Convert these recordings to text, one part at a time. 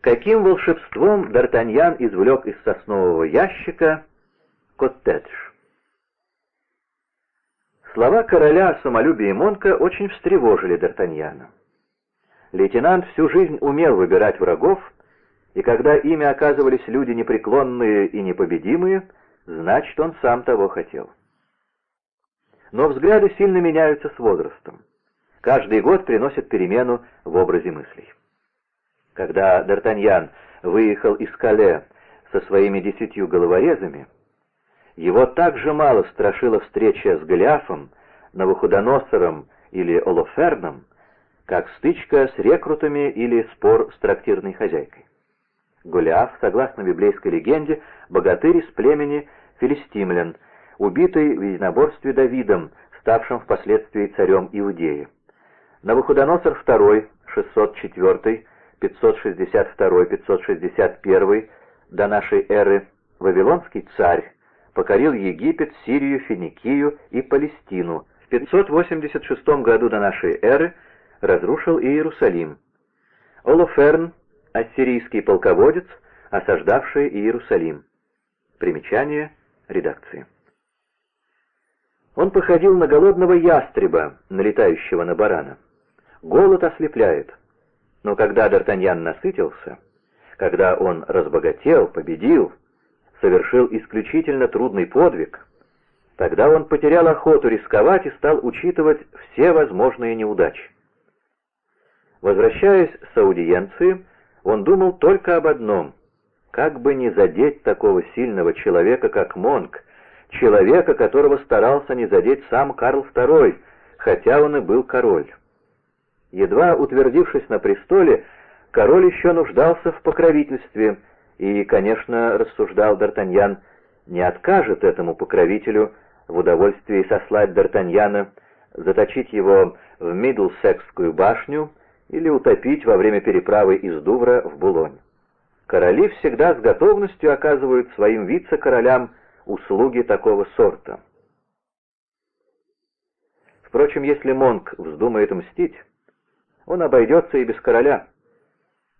Каким волшебством Д'Артаньян извлек из соснового ящика коттедж? Слова короля о самолюбии Монка очень встревожили Д'Артаньяна. Лейтенант всю жизнь умел выбирать врагов, и когда ими оказывались люди непреклонные и непобедимые, значит, он сам того хотел. Но взгляды сильно меняются с возрастом. Каждый год приносит перемену в образе мыслей. Когда Д'Артаньян выехал из Кале со своими десятью головорезами, его так же мало страшила встреча с Голиафом, Навуходоносором или Олоферном, как стычка с рекрутами или спор с трактирной хозяйкой. Голиаф, согласно библейской легенде, богатырь из племени филистимлян, убитый в единоборстве Давидом, ставшим впоследствии царем Иудеи. Навуходоносор II, 604 562-561 до нашей эры, Вавилонский царь, покорил Египет, Сирию, Финикию и Палестину. В 586 году до нашей эры разрушил Иерусалим. Олоферн, ассирийский полководец, осаждавший Иерусалим. Примечание редакции. Он походил на голодного ястреба, налетающего на барана. Голод ослепляет. Но когда Д'Артаньян насытился, когда он разбогател, победил, совершил исключительно трудный подвиг, тогда он потерял охоту рисковать и стал учитывать все возможные неудачи. Возвращаясь с аудиенции, он думал только об одном — как бы не задеть такого сильного человека, как Монк, человека, которого старался не задеть сам Карл II, хотя он и был король. Едва утвердившись на престоле, король еще нуждался в покровительстве, и, конечно, рассуждал Д'Артаньян, не откажет этому покровителю в удовольствии сослать Д'Артаньяна, заточить его в Мидлсекскую башню или утопить во время переправы из Дувра в Булонь. Короли всегда с готовностью оказывают своим вице-королям услуги такого сорта. Впрочем, если Монк вздумает мстить, он обойдется и без короля.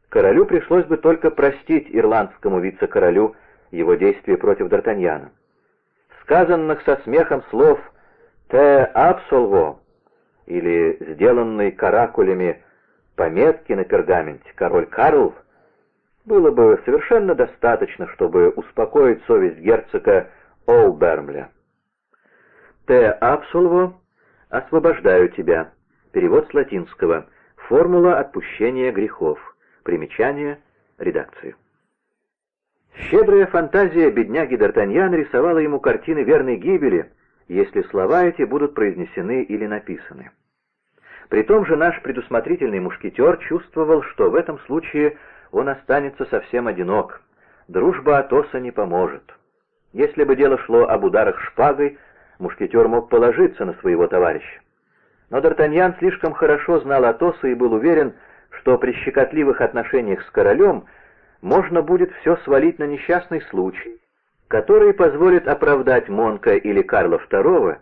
Королю пришлось бы только простить ирландскому вице-королю его действия против Д'Артаньяна. Сказанных со смехом слов «те абсолво» или сделанной каракулями пометки на пергаменте «король Карл» было бы совершенно достаточно, чтобы успокоить совесть герцога Олбермля. «Те абсолво» — «освобождаю тебя». Перевод с латинского — Формула отпущения грехов. Примечание редакции. Щедрая фантазия бедняги Д'Артаньян рисовала ему картины верной гибели, если слова эти будут произнесены или написаны. При том же наш предусмотрительный мушкетер чувствовал, что в этом случае он останется совсем одинок. Дружба Атоса не поможет. Если бы дело шло об ударах шпагой, мушкетер мог положиться на своего товарища. Но Д'Артаньян слишком хорошо знал Атоса и был уверен, что при щекотливых отношениях с королем можно будет все свалить на несчастный случай, который позволит оправдать Монка или Карла II,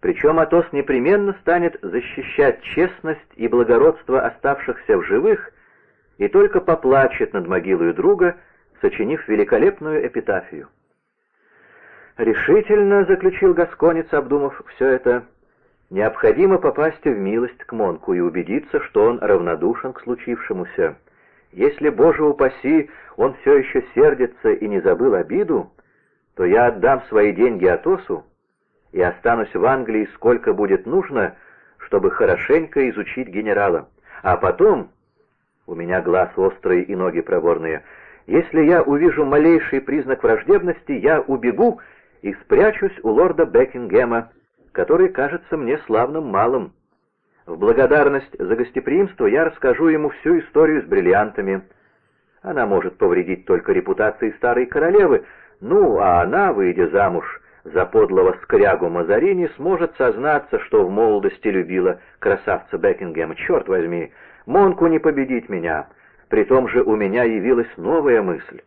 причем Атос непременно станет защищать честность и благородство оставшихся в живых и только поплачет над могилой друга, сочинив великолепную эпитафию. «Решительно», — заключил Гасконец, обдумав все это, Необходимо попасть в милость к Монку и убедиться, что он равнодушен к случившемуся. Если, Боже упаси, он все еще сердится и не забыл обиду, то я отдам свои деньги Атосу и останусь в Англии сколько будет нужно, чтобы хорошенько изучить генерала. А потом, у меня глаз острый и ноги проворные, если я увижу малейший признак враждебности, я убегу и спрячусь у лорда Бекингема, который кажется мне славным малым. В благодарность за гостеприимство я расскажу ему всю историю с бриллиантами. Она может повредить только репутации старой королевы, ну, а она, выйдя замуж за подлого скрягу Мазарини, сможет сознаться, что в молодости любила красавца Бекингема. Черт возьми, Монку не победить меня. При том же у меня явилась новая мысль.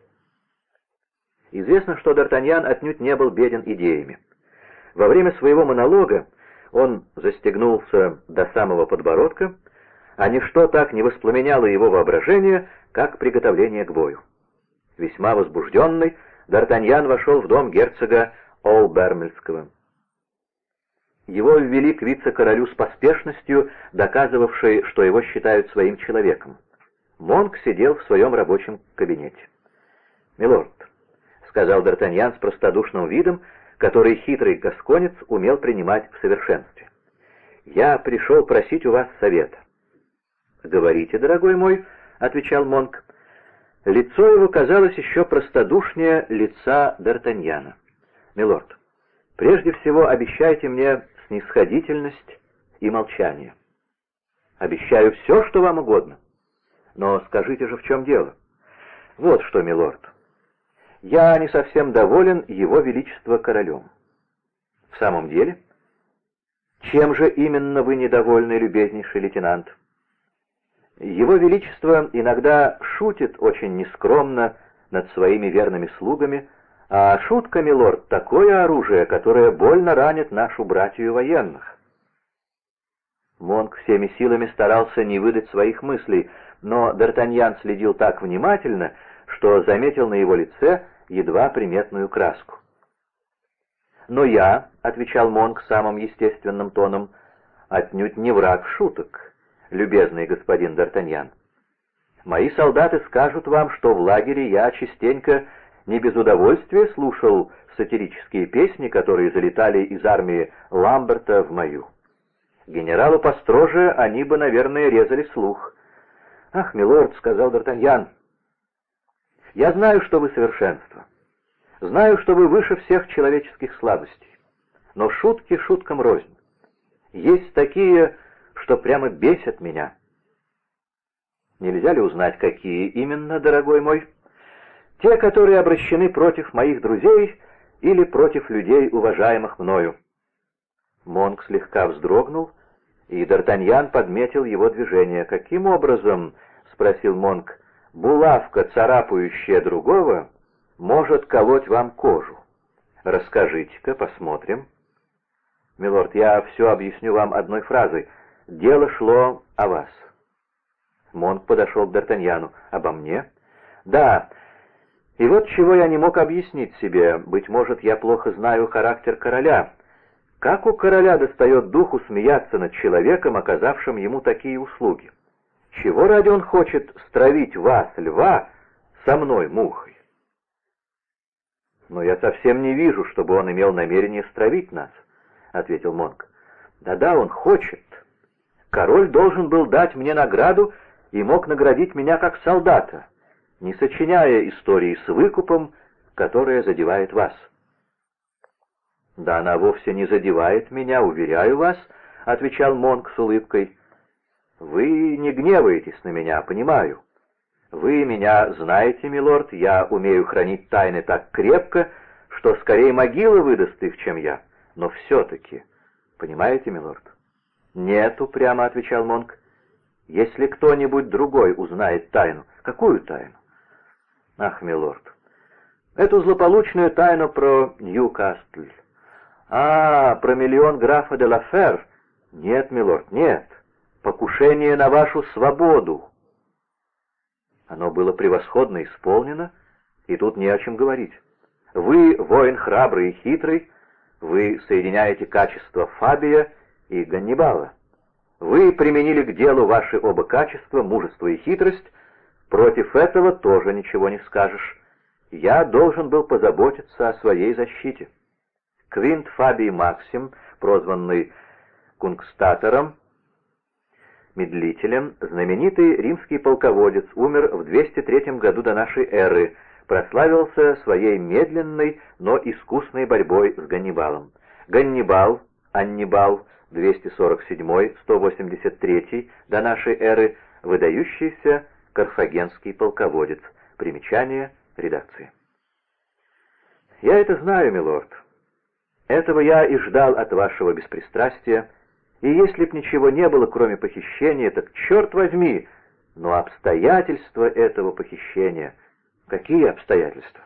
Известно, что Д'Артаньян отнюдь не был беден идеями. Во время своего монолога он застегнулся до самого подбородка, а ничто так не воспламеняло его воображение, как приготовление к бою. Весьма возбужденный, Д'Артаньян вошел в дом герцога Олбермельского. Его ввели к вице-королю с поспешностью, доказывавшей, что его считают своим человеком. Монк сидел в своем рабочем кабинете. «Милорд», — сказал Д'Артаньян с простодушным видом, который хитрый гасконец умел принимать в совершенстве. «Я пришел просить у вас совета». «Говорите, дорогой мой», — отвечал Монк. Лицо его казалось еще простодушнее лица Д'Артаньяна. «Милорд, прежде всего обещайте мне снисходительность и молчание. Обещаю все, что вам угодно. Но скажите же, в чем дело? Вот что, милорд. Я не совсем доволен его величество королем. В самом деле? Чем же именно вы недовольны, любезнейший лейтенант? Его величество иногда шутит очень нескромно над своими верными слугами, а шутка, милорд, такое оружие, которое больно ранит нашу братью военных. Монк всеми силами старался не выдать своих мыслей, но Д'Артаньян следил так внимательно, что заметил на его лице едва приметную краску. «Но я», — отвечал Монк самым естественным тоном, — «отнюдь не враг шуток, любезный господин Д'Артаньян. Мои солдаты скажут вам, что в лагере я частенько не без удовольствия слушал сатирические песни, которые залетали из армии Ламберта в мою. Генералу построже они бы, наверное, резали слух. «Ах, милорд», — сказал Д'Артаньян, — «я знаю, что вы совершенство. Знаю, что вы выше всех человеческих слабостей. Но шутки шуткам рознь. Есть такие, что прямо бесят меня». «Нельзя ли узнать, какие именно, дорогой мой?» Те, которые обращены против моих друзей или против людей, уважаемых мною. Монк слегка вздрогнул, и Д'Артаньян подметил его движение. «Каким образом?» — спросил Монк. «Булавка, царапающая другого, может колоть вам кожу. Расскажите-ка, посмотрим». «Милорд, я все объясню вам одной фразой. Дело шло о вас». Монк подошел к Д'Артаньяну. «Обо мне?» «Да, и вот чего я не мог объяснить себе, быть может, я плохо знаю характер короля. Как у короля достает духу смеяться над человеком, оказавшим ему такие услуги? Чего ради он хочет стравить вас, льва, со мной, мухой? «Но я совсем не вижу, чтобы он имел намерение стравить нас», — ответил Монк. «Да-да, он хочет. Король должен был дать мне награду и мог наградить меня как солдата не сочиняя истории с выкупом, которая задевает вас. «Да она вовсе не задевает меня, уверяю вас», — отвечал Монк с улыбкой. «Вы не гневаетесь на меня, понимаю. Вы меня знаете, милорд, я умею хранить тайны так крепко, что скорее могила выдаст их, чем я. Но все-таки, понимаете, милорд?» «Нет», — упрямо отвечал Монк. «Если кто-нибудь другой узнает тайну, какую тайну? Ах, милорд, эту злополучную тайну про Ньюкастль. А, про миллион графа де Лафер? Нет, милорд, нет. Покушение на вашу свободу. Оно было превосходно исполнено, и тут не о чем говорить. Вы воин храбрый и хитрый, вы соединяете качества Фабия и Ганнибала. Вы применили к делу ваши оба качества, мужество и хитрость, Против этого тоже ничего не скажешь. Я должен был позаботиться о своей защите. Квинт Фабий Максим, прозванный Кунгстатором, медлителем, знаменитый римский полководец, умер в 203 году до нашей эры, прославился своей медленной, но искусной борьбой с Ганнибалом. Ганнибал, Аннибал, 247-183 до нашей эры, выдающийся карфагенский полководец. Примечание редакции. «Я это знаю, милорд. Этого я и ждал от вашего беспристрастия, и если б ничего не было, кроме похищения, так черт возьми, но обстоятельства этого похищения... Какие обстоятельства?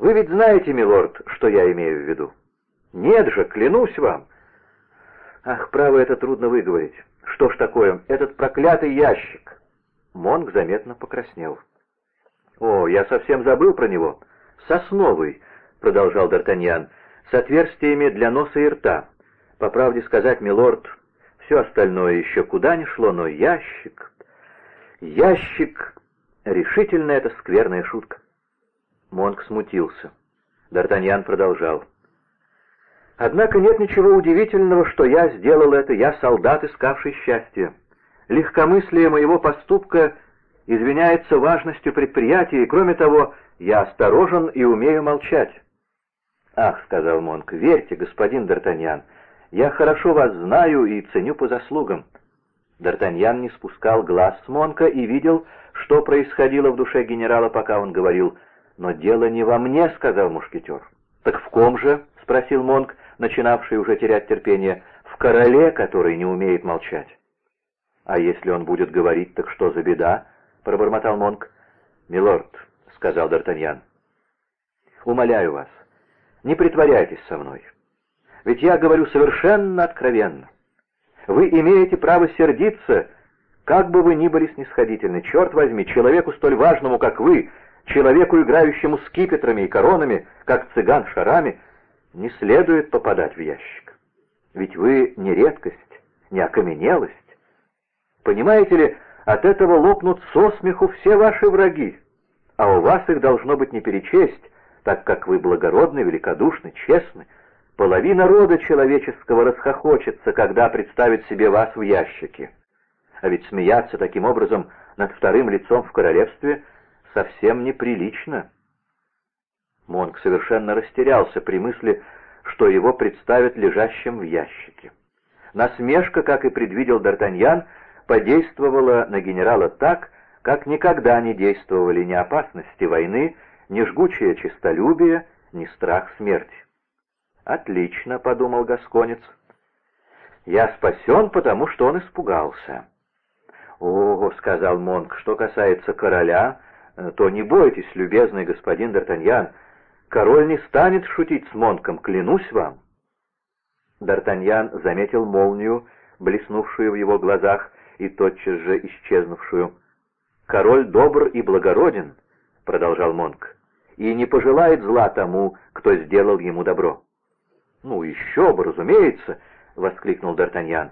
Вы ведь знаете, милорд, что я имею в виду? Нет же, клянусь вам. Ах, право, это трудно выговорить. Что ж такое? Этот проклятый ящик!» Монг заметно покраснел. «О, я совсем забыл про него. Сосновый», — продолжал Д'Артаньян, — «с отверстиями для носа и рта. По правде сказать, милорд, все остальное еще куда ни шло, но ящик... Ящик... Решительно это скверная шутка». Монг смутился. Д'Артаньян продолжал. «Однако нет ничего удивительного, что я сделал это, я солдат, искавший счастье. Легкомыслие моего поступка извиняется важностью предприятия, и, кроме того, я осторожен и умею молчать». «Ах», — сказал Монк, — «верьте, господин Д'Артаньян, я хорошо вас знаю и ценю по заслугам». Д'Артаньян не спускал глаз с Монка и видел, что происходило в душе генерала, пока он говорил «Но дело не во мне», — сказал мушкетер. «Так в ком же?» — спросил Монк, начинавший уже терять терпение. «В короле, который не умеет молчать». «А если он будет говорить, так что за беда?» — пробормотал Монк. «Милорд», — сказал Д'Артаньян, — «умоляю вас, не притворяйтесь со мной. Ведь я говорю совершенно откровенно. Вы имеете право сердиться, как бы вы ни были снисходительны. Черт возьми, человеку столь важному, как вы, человеку, играющему скипетрами и коронами, как цыган шарами, не следует попадать в ящик. Ведь вы не редкость, не окаменелость. Понимаете ли, от этого лопнут со смеху все ваши враги, а у вас их должно быть не перечесть, так как вы благородны, великодушны, честны. Половина рода человеческого расхохочется, когда представит себе вас в ящике. А ведь смеяться таким образом над вторым лицом в королевстве совсем неприлично. Монк совершенно растерялся при мысли, что его представят лежащим в ящике. Насмешка, как и предвидел Д'Артаньян, подействовала на генерала так, как никогда не действовали ни опасности войны, ни жгучее честолюбие, ни страх смерти. «Отлично», — подумал Гасконец. «Я спасен, потому что он испугался». «О, — сказал Монк, — что касается короля, то не бойтесь, любезный господин Д'Артаньян, король не станет шутить с Монком, клянусь вам». Д'Артаньян заметил молнию, блеснувшую в его глазах и тотчас же исчезнувшую. «Король добр и благороден», — продолжал Монк, — «и не пожелает зла тому, кто сделал ему добро». «Ну, еще бы, разумеется», — воскликнул Д'Артаньян.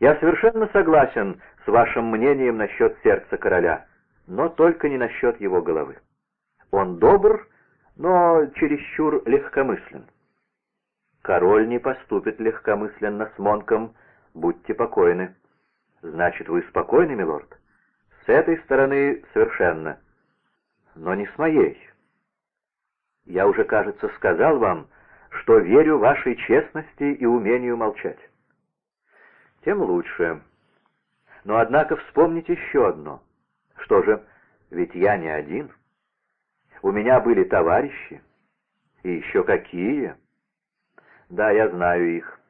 «Я совершенно согласен с вашим мнением насчет сердца короля, но только не насчет его головы. Он добр, но чересчур легкомыслен». «Король не поступит легкомысленно с Монком, будьте покойны». «Значит, вы спокойны, милорд?» «С этой стороны совершенно, но не с моей. Я уже, кажется, сказал вам, что верю вашей честности и умению молчать. Тем лучше. Но, однако, вспомните еще одно. Что же, ведь я не один. У меня были товарищи. И еще какие. Да, я знаю их.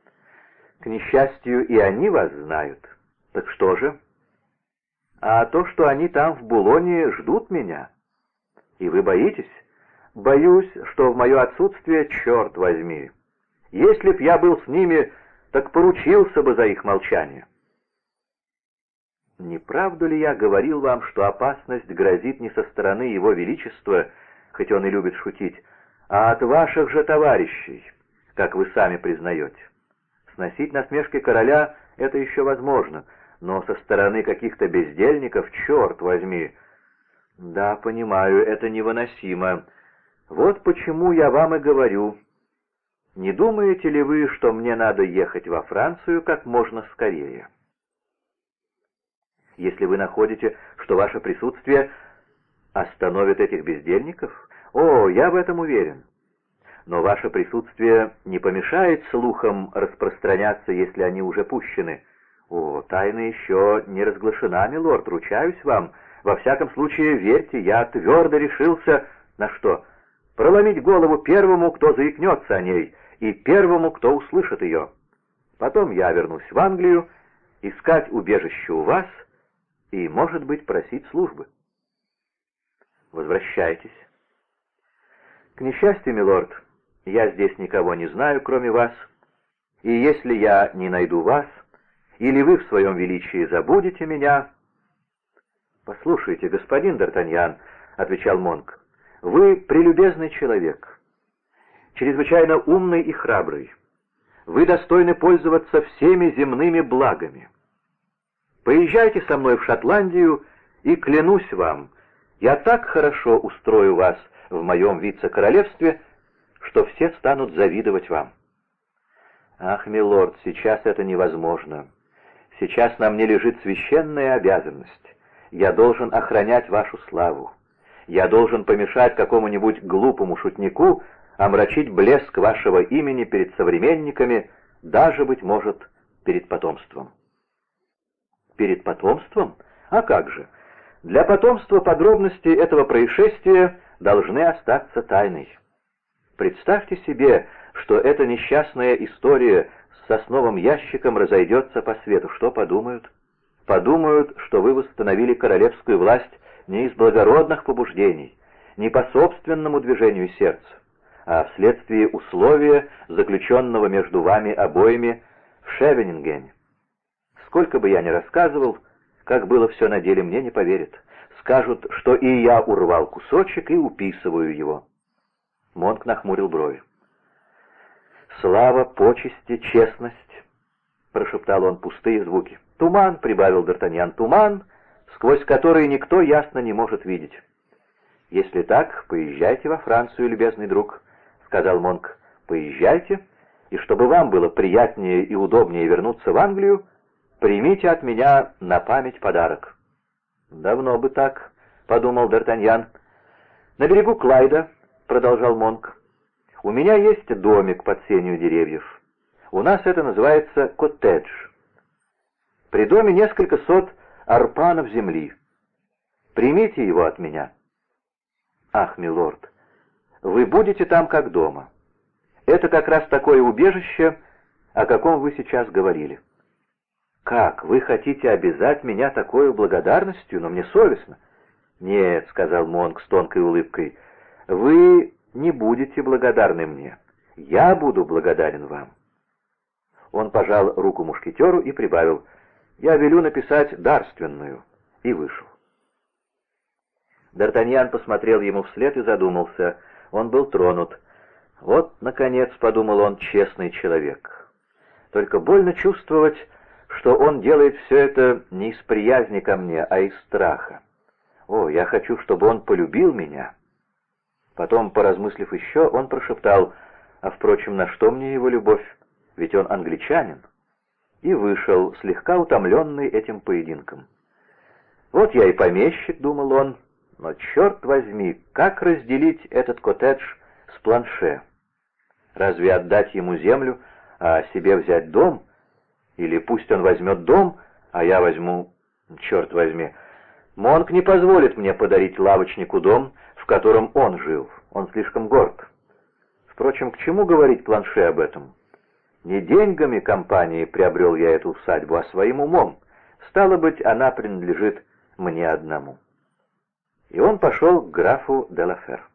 К несчастью, и они вас знают. Так что же? А то, что они там в Булоне ждут меня. И вы боитесь? Боюсь, что в мое отсутствие, черт возьми. Если б я был с ними, так поручился бы за их молчание. Не правду ли я говорил вам, что опасность грозит не со стороны его величества, хоть он и любит шутить, а от ваших же товарищей, как вы сами признаете? Сносить насмешки короля — это еще возможно, но со стороны каких-то бездельников, черт возьми. Да, понимаю, это невыносимо, вот почему я вам и говорю. Не думаете ли вы, что мне надо ехать во Францию как можно скорее? Если вы находите, что ваше присутствие остановит этих бездельников, о, я в этом уверен. Но ваше присутствие не помешает слухам распространяться, если они уже пущены. О, тайна еще не разглашена, милорд, ручаюсь вам. Во всяком случае, верьте, я твердо решился на что — проломить голову первому, кто заикнется о ней, и первому, кто услышит ее. Потом я вернусь в Англию, искать убежище у вас и, может быть, просить службы. Возвращайтесь. К несчастью, милорд, я здесь никого не знаю, кроме вас, и если я не найду вас, или вы в своем величии забудете меня?» «Послушайте, господин Д'Артаньян», — отвечал Монк, — «вы прелюбезный человек, чрезвычайно умный и храбрый. Вы достойны пользоваться всеми земными благами. Поезжайте со мной в Шотландию, и клянусь вам, я так хорошо устрою вас в моем вице-королевстве, что все станут завидовать вам. Ах, милорд, сейчас это невозможно. Сейчас на мне лежит священная обязанность. Я должен охранять вашу славу. Я должен помешать какому-нибудь глупому шутнику омрачить блеск вашего имени перед современниками, даже, быть может, перед потомством. Перед потомством? А как же? Для потомства подробности этого происшествия должны остаться тайной. Представьте себе, что эта несчастная история с сосновым ящиком разойдется по свету. Что подумают? Подумают, что вы восстановили королевскую власть не из благородных побуждений, не по собственному движению сердца, а вследствие условия, заключенного между вами обоими в Шевенингене. Сколько бы я ни рассказывал, как было все на деле, мне не поверят. Скажут, что и я урвал кусочек и уписываю его. Монк нахмурил брови. «Слава, почести, честность!» — прошептал он пустые звуки. «Туман!» — прибавил Д'Артаньян. «Туман, сквозь который никто ясно не может видеть». «Если так, поезжайте во Францию, любезный друг», — сказал Монк. «Поезжайте, и чтобы вам было приятнее и удобнее вернуться в Англию, примите от меня на память подарок». «Давно бы так», — подумал Д'Артаньян. «На берегу Клайда», — продолжал Монк, — «у меня есть домик под сенью деревьев. У нас это называется коттедж. При доме несколько сот арпанов земли. Примите его от меня». «Ах, милорд, вы будете там как дома. Это как раз такое убежище, о каком вы сейчас говорили». «Как? Вы хотите обязать меня такой благодарностью, но мне совестно». «Нет», — сказал Монк с тонкой улыбкой, — «вы не будете благодарны мне. Я буду благодарен вам». Он пожал руку мушкетеру и прибавил, «Я велю написать дарственную», и вышел. Д'Артаньян посмотрел ему вслед и задумался. Он был тронут. «Вот, наконец, — подумал он, — честный человек. Только больно чувствовать, что он делает все это не из приязни ко мне, а из страха. О, я хочу, чтобы он полюбил меня. Потом, поразмыслив еще, он прошептал, а, впрочем, на что мне его любовь? Ведь он англичанин. И вышел, слегка утомленный этим поединком. Вот я и помещик, думал он, но, черт возьми, как разделить этот коттедж с планше? Разве отдать ему землю, а себе взять дом — или пусть он возьмет дом, а я возьму... Черт возьми. Монк не позволит мне подарить лавочнику дом, в котором он жил. Он слишком горд. Впрочем, к чему говорить планше об этом? Не деньгами компании приобрел я эту усадьбу, а своим умом. Стало быть, она принадлежит мне одному. И он пошел к графу Делафер.